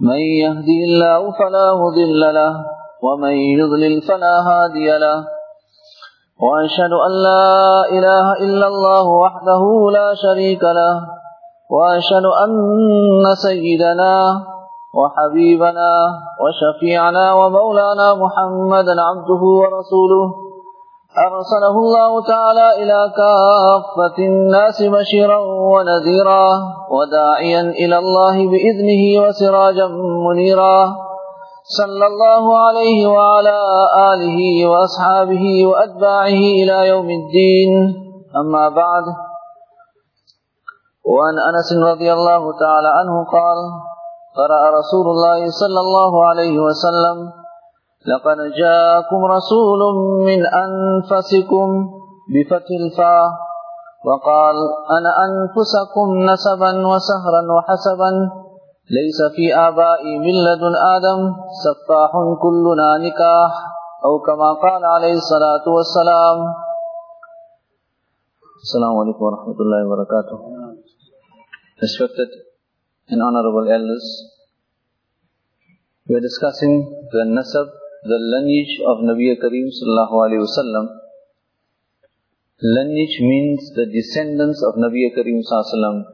من يهدي الله فلا مضل له ومن يضلل فلا هادي له. وأشهد أن لا إله إلا الله وحده لا شريك له وأشهد أن سيدنا وحبيبنا وشفيعنا ومولانا محمدا عبده ورسوله. أرسله الله تعالى إلى كافة الناس بشيرا ونذيرا وداعيا إلى الله بإذنه وسراجا منيرا. صلى الله عليه وعلى آله وأصحابه وأتباعه إلى يوم الدين. أما بعد وعن أنس رضي الله تعالى عنه قال قرأ رسول الله صلى الله عليه وسلم لقد جاءكم رسول من أنفسكم بفتح الفاء وقال أنا أنفسكم نسبا وسهرا وحسبا ليس في آبائي من لدن آدم سفاح كلنا نكاح أو كما قال عليه الصلاة والسلام. السلام عليكم ورحمة الله وبركاته. Respected and honorable elders, we are discussing the nasab, the lineage of Nabi Kareem sallallahu alayhi wasallam. Lineage means the descendants of Nabi Kareem sallallahu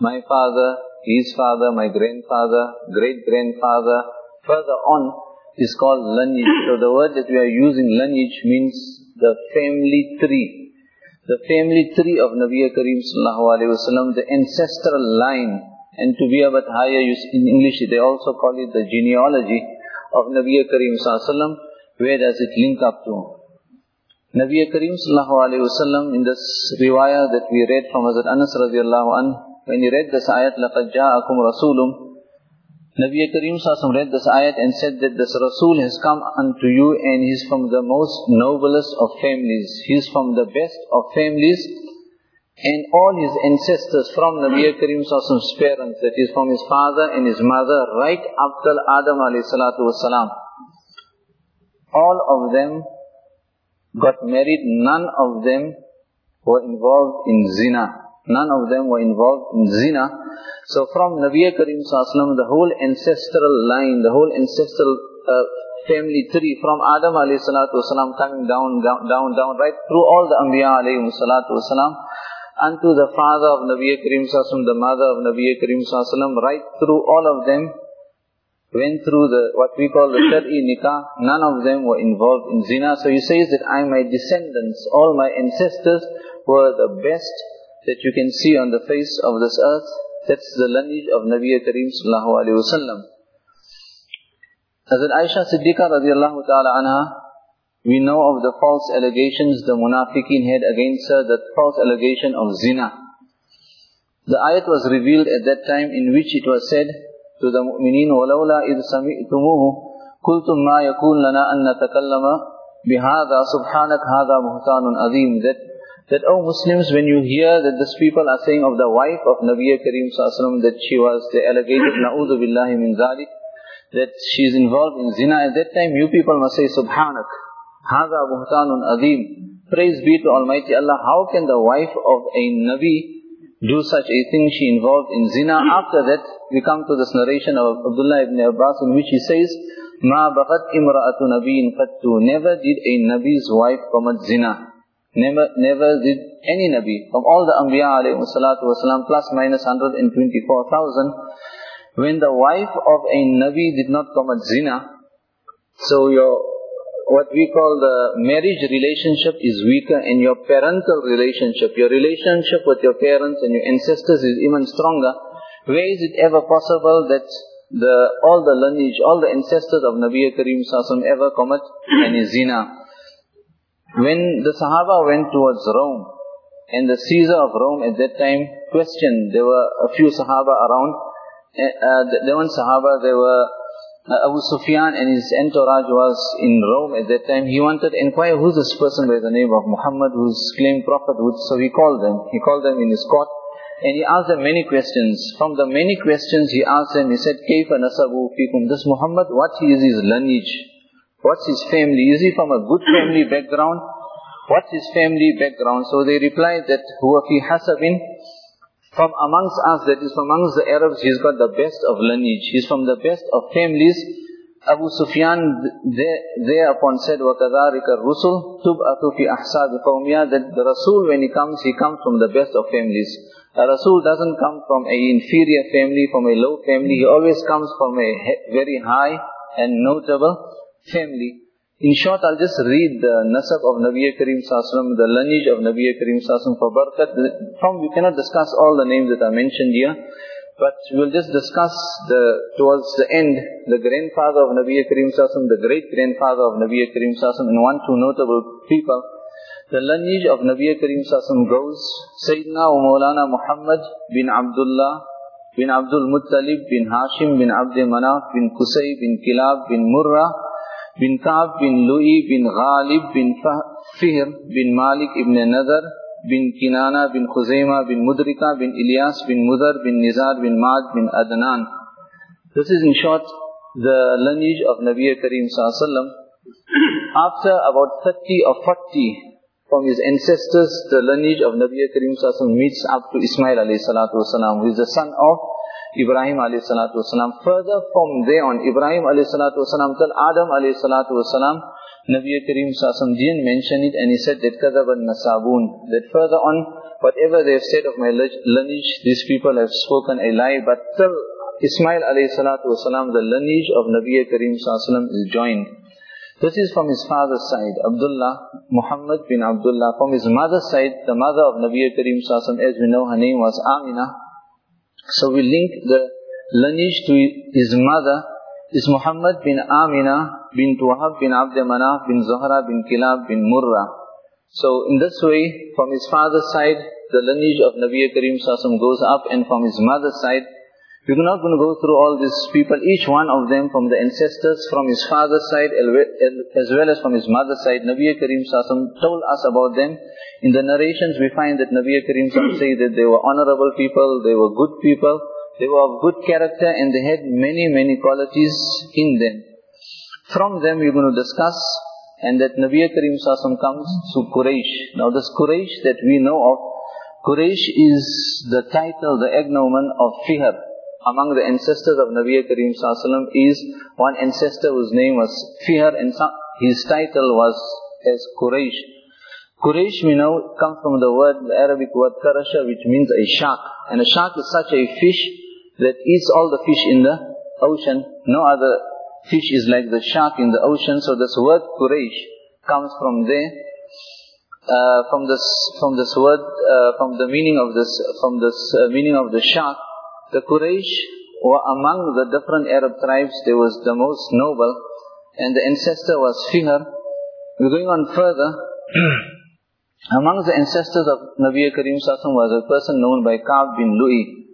My father, his father, my grandfather, great-grandfather, further on is called lineage. So the word that we are using, lineage, means the family tree. The family tree of Nabi Kareem sallallahu alayhi wasallam, the ancestral line. And to be a bit higher, in English they also call it the genealogy of Nabi Kareem sallallahu alayhi wasallam. Where does it link up to? Nabi Kareem sallallahu alayhi wasallam, in this riwayah that we read from Hazrat Anas radiallahu anhu, when he read this ayat, لَقَدْ جَاءَكُمْ رَسُولٌ Nabi Kareem Sassam read this ayat and said that this Rasul has come unto you and he is from the most noblest of families. He is from the best of families and all his ancestors from Nabi Kareem Sassam's parents, that is from his father and his mother, right till Adam alayhi salatu. All of them got married, none of them were involved in zina. None of them were involved in zina. So from Nabi Kareem Sallallahu the whole ancestral line, the whole ancestral uh, family tree from Adam alayhi salatu coming down, down, down, down, right through all the Anbiya alayhi salatu unto the father of Nabi Kareem Sallallahu the mother of Nabi Kareem Sallallahu right through all of them went through the what we call the Shari Nikah, none of them were involved in zina. So he says that I, my descendants, all my ancestors were the best that you can see on the face of this earth. That's the lineage of Nabi Kareem sallallahu alayhi wa sallam. Hazrat Aisha Siddiqa radiallahu ta'ala anha, we know of the false allegations the munafiqeen had against her, the false allegation of zina. The ayat was revealed at that time in which it was said to the mu'mineen, وَلَوْلَا إِذْ سَمِئْتُمُوهُ قُلْتُمْ مَا يَكُونْ لَنَا أَن نَتَكَلَّمَ بِهَذَا سُبْحَانَكَ هَذَا مُهْتَانٌ عَظِيمٌ That that, oh Muslims, when you hear that these people are saying of the wife of Nabi Kareem Sallallahu that she was, the allegated, na'udhu billahi min zalik, that she is involved in zina, at that time you people must say, Subhanak, hadha buhtanun adim. Praise be to Almighty Allah. How can the wife of a Nabi do such a thing? She involved in zina. After that, we come to this narration of Abdullah ibn Abbas in which he says, Ma baqat imra'atu nabiyin qattu. Never did a Nabi's wife commit zina. Never, never did any Nabi, from all the Anbiya alayhi salatu wasalam, plus minus 124,000, when the wife of a Nabi did not commit zina, so your, what we call the marriage relationship is weaker and your parental relationship, your relationship with your parents and your ancestors is even stronger. Where is it ever possible that the, all the lineage, all the ancestors of Nabi Kareem Sassam ever commit any zina? When the Sahaba went towards Rome, and the Caesar of Rome at that time questioned, there were a few Sahaba around, uh, there one Sahaba, there were uh, Abu Sufyan and his entourage was in Rome at that time. He wanted to inquire who's this person by the name of Muhammad who's claimed prophethood. So he called them. He called them in his court and he asked them many questions. From the many questions he asked them, he said, كَيْفَ نَسَبُوا فِيكُمْ This Muhammad, what is his lineage? What's his family? Is he from a good family background? What's his family background? So they replied that huwa fi hasabin from amongst us, that is from amongst the Arabs, he's got the best of lineage. He's from the best of families. Abu Sufyan thereupon said, وَكَذَلِكَ الرُّسُلُ تُبْأَثُ فِي أَحْسَابِ قَوْمِيَا That the Rasul, when he comes, he comes from the best of families. A Rasul doesn't come from an inferior family, from a low family. He always comes from a very high and notable family. In short, I'll just read the nasab of Nabi Karim Sallallahu the lineage of Nabi Karim Sallallahu for barakat. From, we cannot discuss all the names that are mentioned here, but we'll just discuss the, towards the end, the grandfather of Nabi Karim Sallallahu the great grandfather of Nabi Karim Sallallahu and one, two notable people. The lineage of Nabi Karim Sallallahu goes, Sayyidina wa Muhammad bin Abdullah bin Abdul Muttalib bin Hashim bin Abd Manaf bin Qusay bin Kilab bin Murrah bin Ka'b bin Lu'i bin Ghalib bin Fihr bin Malik ibn Nadar bin Kinana bin Khuzaima bin Mudrika bin Ilyas bin Mudar bin Nizar bin Mad bin Adnan. This is in short the lineage of Nabi Kareem Sallallahu After about 30 or 40 from his ancestors, the lineage of Nabi Kareem Sallallahu meets up to Ismail alayhi salatu wasalam, who is the son of Ibrahim alayhi salatu wasalam. Further from there on, Ibrahim alayhi salatu wasalam till Adam alayhi salatu wasalam, Nabi Kareem Sassam didn't mention it and he said that kadaban nasabun. That further on, whatever they have said of my lineage, these people have spoken a lie. But till Ismail alayhi salatu wasalam, the lineage of Nabi Kareem Sassam is joined. This is from his father's side, Abdullah, Muhammad bin Abdullah. From his mother's side, the mother of Nabi Kareem Sassam, as we know, her name was Amina. So we link the lineage to his mother is Muhammad bin Amina bin Wahab bin Abd Manaf bin Zuhra bin Kilab bin Murra. So in this way, from his father's side, the lineage of Nabi Karim Sassam goes up and from his mother's side, we're not going to go through all these people, each one of them from the ancestors, from his father's side as well as from his mother's side. Nabi Karim Sassam told us about them. In the narrations we find that Nabi Karim Sassam say that they were honorable people, they were good people, they were of good character and they had many, many qualities in them. From them we're going to discuss and that Nabi Karim Sassam comes to Quraysh. Now this Quraysh that we know of, Quraysh is the title, the agnomen of Fihr among the ancestors of Nabi Kareem Sallallahu is one ancestor whose name was Fihr and his title was as Quraysh. Quraysh we know comes from the word, the Arabic word karasha which means a shark. And a shark is such a fish that eats all the fish in the ocean. No other fish is like the shark in the ocean. So this word Quraysh comes from there. Uh, from this, from this word, uh, from the meaning of this, from this uh, meaning of the shark, the Quraysh were among the different Arab tribes, they was the most noble, and the ancestor was Fihr. We're going on further. among the ancestors of Nabi Karim Sassam was a person known by Ka'b bin Lu'i.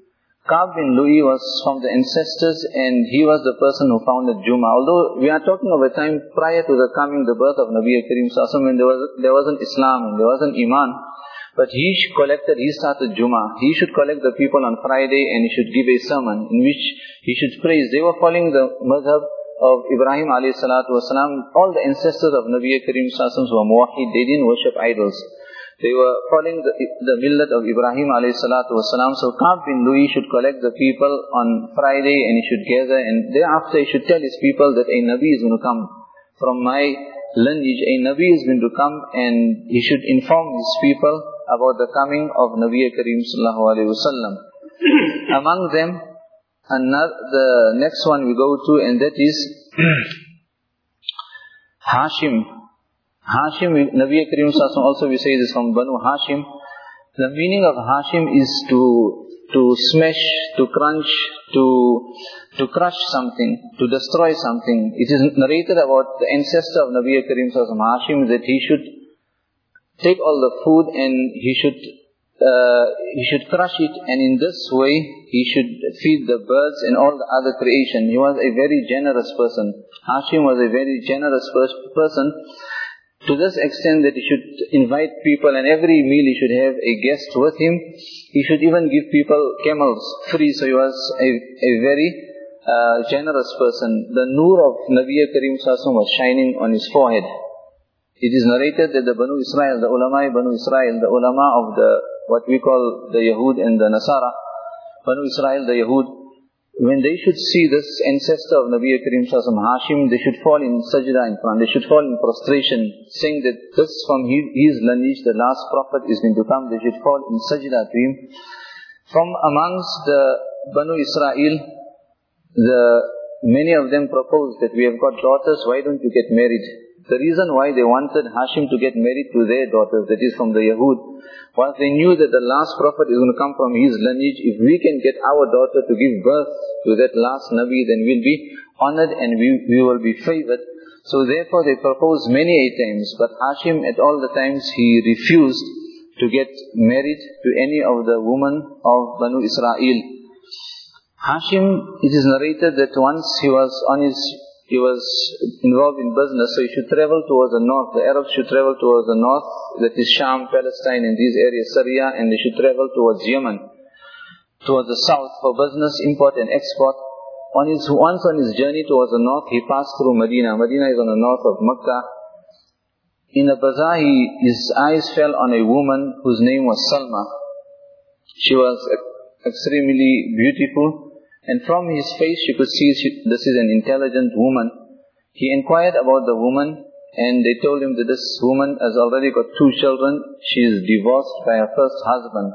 Ka'b bin Lu'i was from the ancestors and he was the person who founded Juma. Although we are talking of a time prior to the coming, the birth of Nabi Karim Sassam when there, was, there wasn't Islam and there wasn't Iman. But he collected, he started Juma. He should collect the people on Friday and he should give a sermon in which he should praise. They were following the madhab of Ibrahim alayhi salatu wasalam. All the ancestors of Nabi Karim Sassam were muwahid. They didn't worship idols. They were following the, the millet of Ibrahim alayhi salatu wasalam. So Ka'b bin Lu'i should collect the people on Friday and he should gather and thereafter he should tell his people that a Nabi is going to come from my lineage. A Nabi is going to come and he should inform his people about the coming of Nabi Kareem sallallahu alayhi wasallam. Among them, another, the next one we go to and that is Hashim. Hashim, Nabi Kareem sallallahu also we say this from Banu Hashim. The meaning of Hashim is to to smash, to crunch, to to crush something, to destroy something. It is narrated about the ancestor of Nabi Kareem sallallahu Hashim that he should take all the food and he should uh, he should crush it and in this way he should feed the birds and all the other creation. He was a very generous person. Hashim was a very generous person to this extent that he should invite people and every meal he should have a guest with him. He should even give people camels free. So he was a, a very uh, generous person. The nur of Nabi Karim Sassam was shining on his forehead. It is narrated that the Banu Israel, the ulama Banu Israel, the ulama of the what we call the Yahud and the Nasara, Banu Israel, the Yahud, when they should see this ancestor of Nabi Karim Sallallahu Hashim, they should fall in sajda in front, they should fall in prostration, saying that this from his lineage, the last prophet is going to come, they should fall in sajda to him. From amongst the Banu Israel, the, many of them proposed that we have got daughters, why don't you get married? The reason why they wanted Hashim to get married to their daughters, that is from the Yahud, was they knew that the last prophet is going to come from his lineage. If we can get our daughter to give birth to that last Nabi, then we'll be honored and we, we will be favored. So therefore they proposed many a times, but Hashim at all the times he refused to get married to any of the women of Banu Israel. Hashim, it is narrated that once he was on his he was involved in business, so he should travel towards the north. The Arabs should travel towards the north, that is Sham, Palestine, and these areas, Syria, and they should travel towards Yemen, towards the south for business, import and export. On his, once on his journey towards the north, he passed through Medina. Medina is on the north of Mecca. In a bazaar, he, his eyes fell on a woman whose name was Salma. She was extremely beautiful. And from his face you could see she, this is an intelligent woman. He inquired about the woman and they told him that this woman has already got two children. She is divorced by her first husband.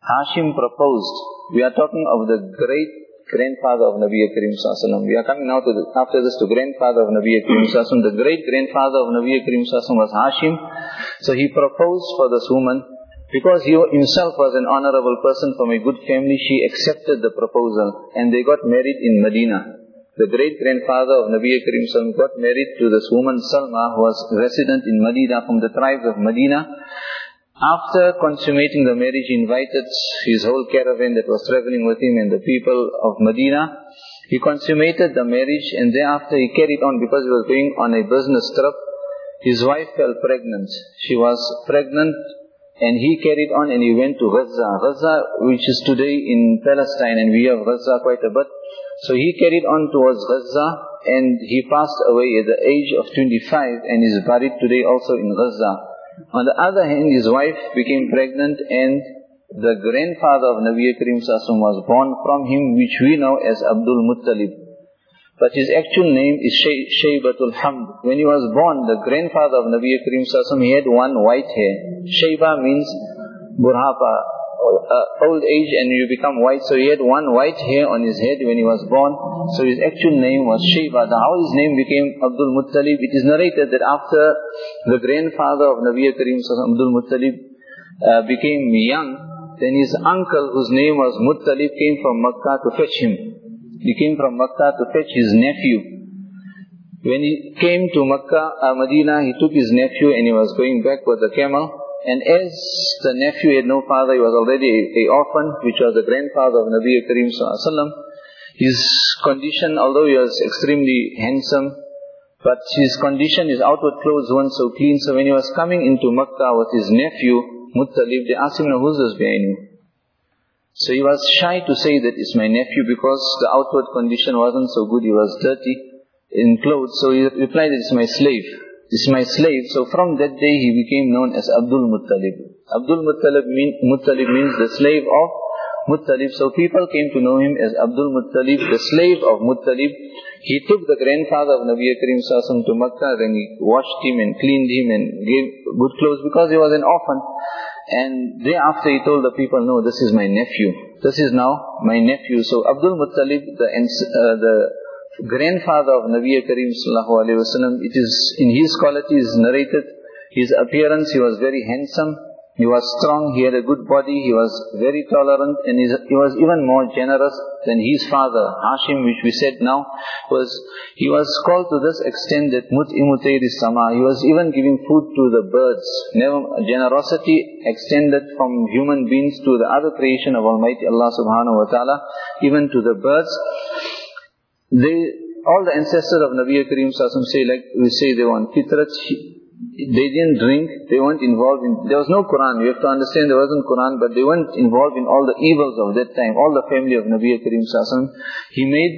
Hashim proposed. We are talking of the great grandfather of Nabi Karim Sallallahu We are coming now to the, after this to grandfather of Nabi Karim Sallallahu The great grandfather of Nabi Karim Sallallahu was Hashim. So he proposed for this woman because he himself was an honorable person from a good family, she accepted the proposal and they got married in Medina. The great grandfather of Nabi Karim Sallam got married to this woman Salma who was resident in Medina from the tribes of Medina. After consummating the marriage, he invited his whole caravan that was traveling with him and the people of Medina. He consummated the marriage and thereafter he carried on because he was going on a business trip. His wife fell pregnant. She was pregnant and he carried on and he went to Gaza. Gaza, which is today in Palestine, and we have Gaza quite a bit. So he carried on towards Gaza, and he passed away at the age of 25, and is buried today also in Gaza. On the other hand, his wife became pregnant, and the grandfather of Nabi Karim Sassam was born from him, which we know as Abdul Muttalib. But his actual name is Shaybatul Hamd. When he was born, the grandfather of Nabi Karim Sassam, he had one white hair. Shayba means burhapa, uh, old age and you become white. So he had one white hair on his head when he was born. So his actual name was Shayba. How his name became Abdul Muttalib, it is narrated that after the grandfather of Nabi Karim Sassam, Abdul Muttalib, uh, became young, then his uncle, whose name was Muttalib, came from Makkah to fetch him. He came from Makkah to fetch his nephew. When he came to Makkah, uh, Medina, he took his nephew and he was going back with the camel. And as the nephew had no father, he was already a, orphan, which was the grandfather of Nabi Karim Sallallahu His condition, although he was extremely handsome, but his condition, his outward clothes weren't so clean. So when he was coming into Makkah with his nephew, Muttalib, they asked him, who's this behind you? So he was shy to say that it's my nephew because the outward condition wasn't so good. He was dirty in clothes. So he replied that it's my slave. It's my slave. So from that day he became known as Abdul Muttalib. Abdul Muttalib, mean, Muttalib means the slave of Muttalib. So people came to know him as Abdul Muttalib, the slave of Muttalib. He took the grandfather of Nabi Karim Sassam to Makkah, then he washed him and cleaned him and gave good clothes because he was an orphan. And thereafter he told the people, no, this is my nephew. This is now my nephew. So Abdul Muttalib, the, uh, the grandfather of Nabi Karim sallallahu alayhi wasallam, it is in his qualities narrated, his appearance, he was very handsome, he was strong, he had a good body, he was very tolerant, and he was even more generous than his father, Hashim, which we said now, was he was called to this extent that mut'imutayri sama, he was even giving food to the birds. Never, generosity extended from human beings to the other creation of Almighty Allah subhanahu wa ta'ala, even to the birds. They, all the ancestors of Nabi Karim say, like we say they want fitrat, they didn't drink, they weren't involved in, there was no Quran, you have to understand there wasn't Quran, but they weren't involved in all the evils of that time, all the family of Nabi Karim Sassan. He made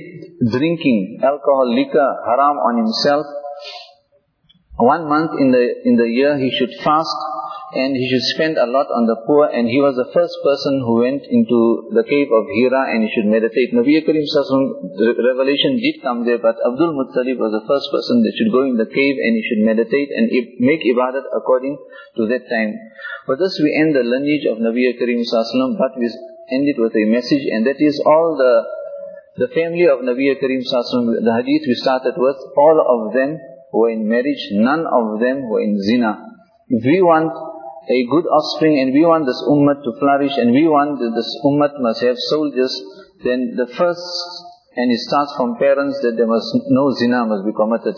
drinking, alcohol, liquor, haram on himself. One month in the, in the year he should fast, and he should spend a lot on the poor and he was the first person who went into the cave of Hira and he should meditate. Nabi Karim revelation did come there but Abdul Muttalib was the first person that should go in the cave and he should meditate and make ibadat according to that time. For this we end the lineage of Nabi Karim but we end it with a message and that is all the the family of Nabi Karim the hadith we started with, all of them were in marriage, none of them were in zina. If we want a good offspring and we want this ummah to flourish and we want that this ummah must have soldiers, then the first, and it starts from parents that there must, no zina must be committed.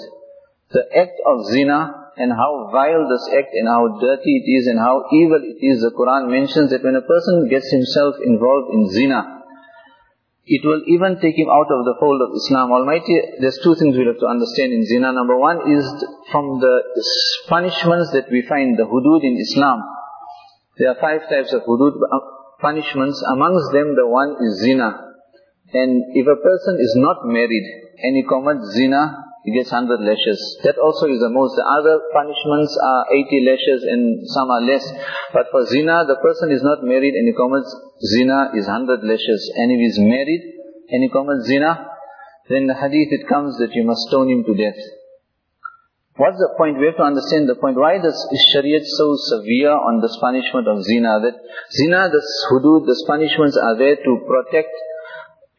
The act of zina and how vile this act and how dirty it is and how evil it is, the Quran mentions that when a person gets himself involved in zina, it will even take him out of the fold of Islam. Almighty, there's two things we have to understand in zina. Number one is from the punishments that we find, the hudud in Islam. There are five types of hudud uh, punishments. Amongst them, the one is zina. And if a person is not married and he commits zina, he gets 100 lashes. That also is the most. The other punishments are 80 lashes and some are less. But for zina, the person is not married and he commits zina is 100 lashes. And if he is married and he commits zina, then the hadith it comes that you must stone him to death. What's the point? We have to understand the point. Why does Shariat so severe on this punishment of zina? That zina, this hudud, these punishments are there to protect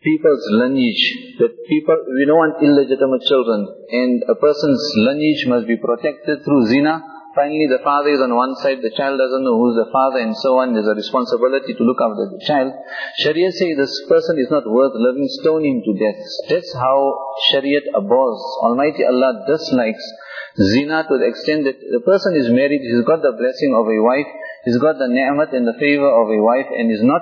people's lineage, that people, we don't want illegitimate children, and a person's lineage must be protected through zina. Finally, the father is on one side, the child doesn't know who's the father, and so on. There's a responsibility to look after the child. Sharia says this person is not worth living, stone him to death. That's how Shariat abhors. Almighty Allah dislikes zina to the extent that the person is married, he's got the blessing of a wife, He's got the ni'mat and the favor of a wife and is not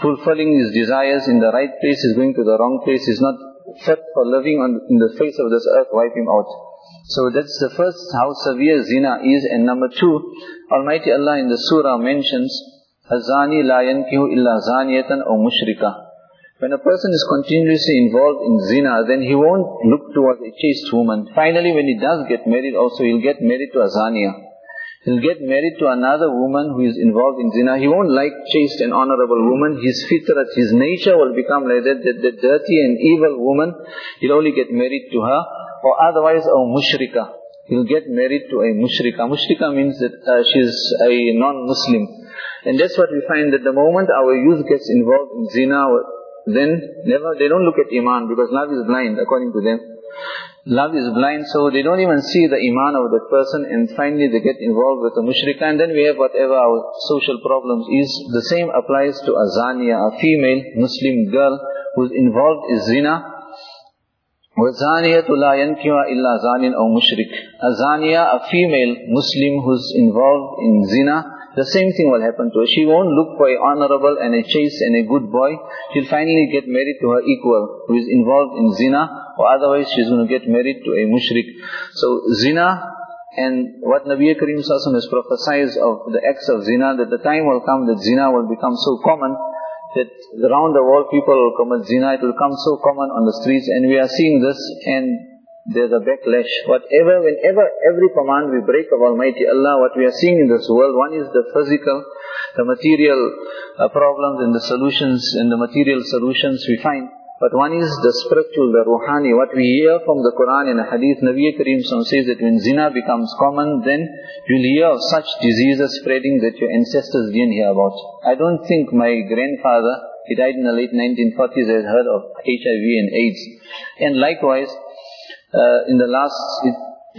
fulfilling his desires in the right place, he's going to the wrong place, he's not fit for living on in the face of this earth, wipe him out. So that's the first how severe zina is. And number two, Almighty Allah in the surah mentions, Azani la yankihu illa zaniyatan or mushrika. When a person is continuously involved in zina, then he won't look towards a chaste woman. Finally, when he does get married also, he'll get married to a. He'll get married to another woman who is involved in zina. He won't like chaste and honorable woman. His fitrat, his nature will become like that, that, dirty and evil woman. He'll only get married to her. Or otherwise a mushrika. He'll get married to a mushrika. Mushrika means that uh, she's a non-Muslim. And that's what we find that the moment our youth gets involved in zina, then never, they don't look at iman because love is blind according to them. Love is blind, so they don't even see the iman of that person and finally they get involved with the mushrika and then we have whatever our social problems is. The same applies to a zaniya, a female Muslim girl who's involved in zina. وَزَانِيَةُ لَا يَنْكِوَ إِلَّا زَانٍ أَوْ مُشْرِكٍ A zaniya, a female Muslim who's involved in zina, the same thing will happen to her. She won't look for a honorable and a chaste and a good boy. She'll finally get married to her equal who is involved in zina or otherwise she's going to get married to a mushrik. So zina and what Nabi Karim Sassam has prophesied of the acts of zina, that the time will come that zina will become so common that around the world people will commit zina, it will come so common on the streets and we are seeing this and there's a backlash. Whatever, whenever every command we break of Almighty Allah, what we are seeing in this world, one is the physical, the material uh, problems and the solutions and the material solutions we find. But one is the spiritual, the ruhani. What we hear from the Quran and the Hadith, Nabi Kareem says that when zina becomes common, then you'll hear of such diseases spreading that your ancestors didn't hear about. I don't think my grandfather, he died in the late 1940s, has heard of HIV and AIDS. And likewise, uh, in the last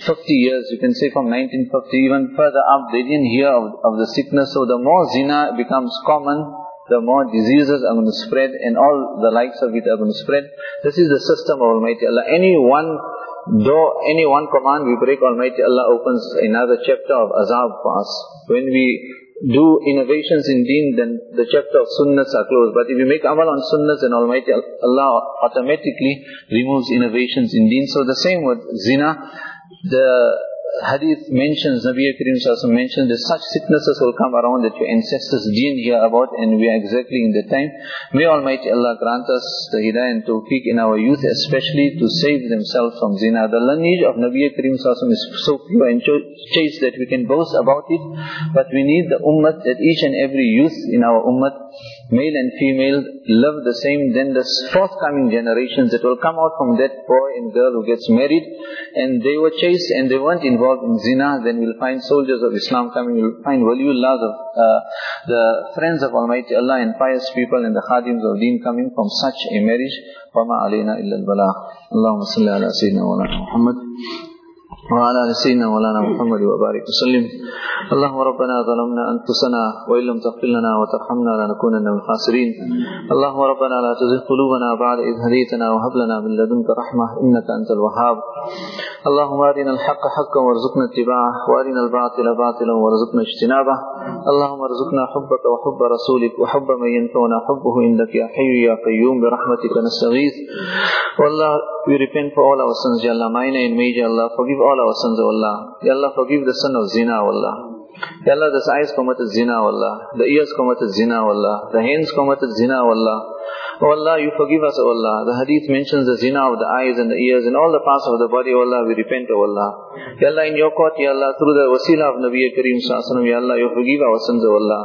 50 years, you can say from 1950 even further up, they didn't hear of, of the sickness. So the more zina becomes common, the more diseases are going to spread and all the likes of it are going to spread. This is the system of Almighty Allah. Any one door, any one command we break, Almighty Allah opens another chapter of azab for us. When we do innovations in deen, then the chapter of sunnahs are closed. But if you make amal on sunnahs, then Almighty Allah automatically removes innovations in deen. So the same with zina, the hadith mentions, Nabi Karim Sallallahu mentions that such sicknesses will come around that your ancestors didn't hear about and we are exactly in the time. May Almighty Allah grant us the hidayah and tawfiq in our youth especially to save themselves from zina. The lineage of Nabi Karim Sallallahu is so pure and chaste that we can boast about it, but we need the ummah that each and every youth in our ummah, male and female, love the same, then the forthcoming generations that will come out from that boy and girl who gets married and they were chaste and they weren't involved in zina, then we'll find soldiers of Islam coming, we'll find waliullah of uh, the friends of Almighty Allah and pious people and the khadims of deen coming from such a marriage. وما علينا إلا البلاغ اللهم صل على سيدنا مولانا محمد وعلى سيدنا مولانا محمد وبارك وسلم. اللهم ربنا ظلمنا أنفسنا وإن لم تغفر لنا وترحمنا لنكونن من الخاسرين. اللهم ربنا لا تزغ قلوبنا بعد إذ هديتنا وهب لنا من لدنك رحمة إنك أنت الوهاب. اللهم أرنا الحق حقا وارزقنا اتباعه وأرنا الباطل باطلا وارزقنا اجتنابه. اللهم ارزقنا حبك وحب رسولك وحب من ينفعنا حبه عندك يا حي يا قيوم برحمتك نستغيث. والله we repent for all our sins, Ya Allah, minor and major, Allah. Forgive all our sins, O Allah. Ya Allah, forgive the son of zina, O Allah. Ya Allah, the eyes committed zina, O Allah. The ears committed zina, O Allah. The hands committed zina, O Allah. O Allah, you forgive us, O Allah. The hadith mentions the zina of the eyes and the ears and all the parts of the body, O Allah. We repent, O Allah. Ya Allah, in your court, Ya Allah, through the wasila of Nabi Kareem Sallallahu Ya Allah, you forgive our sins, O Allah.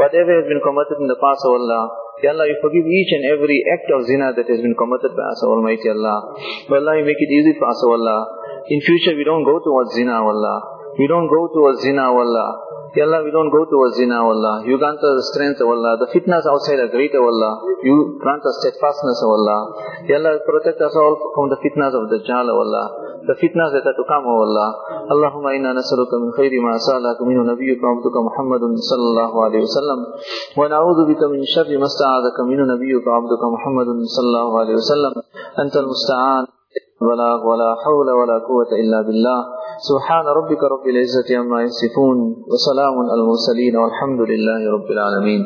Whatever has been committed in the past, O Allah, Ya Allah, you forgive each and every act of zina that has been committed by us, Almighty Allah. But Allah, you make it easy for us, O Allah. In future, we don't go towards zina, O Allah. We don't go towards zina, O Allah. Ya Allah, we don't go towards zina, O Allah. You grant us strength, O Allah. The fitnas outside are great, O Allah. You grant us steadfastness, O Allah. Ya Allah, protect us all from the fitnas of the Dajjal, O Allah. The fitnas that are to come, oh O Allah. Allahumma inna nasaluka min khayri ma sa'alaka minu nabiyyuka abduka Muhammadun sallallahu alayhi wa sallam. Wa na'udhu bika min sharri ma sta'adaka minu nabiyyuka abduka Muhammadun sallallahu alayhi wa sallam. Anta. بلاغ ولا حول ولا قوة إلا بالله. سبحان ربك رب العزة عما يصفون وسلام على المرسلين والحمد لله رب العالمين.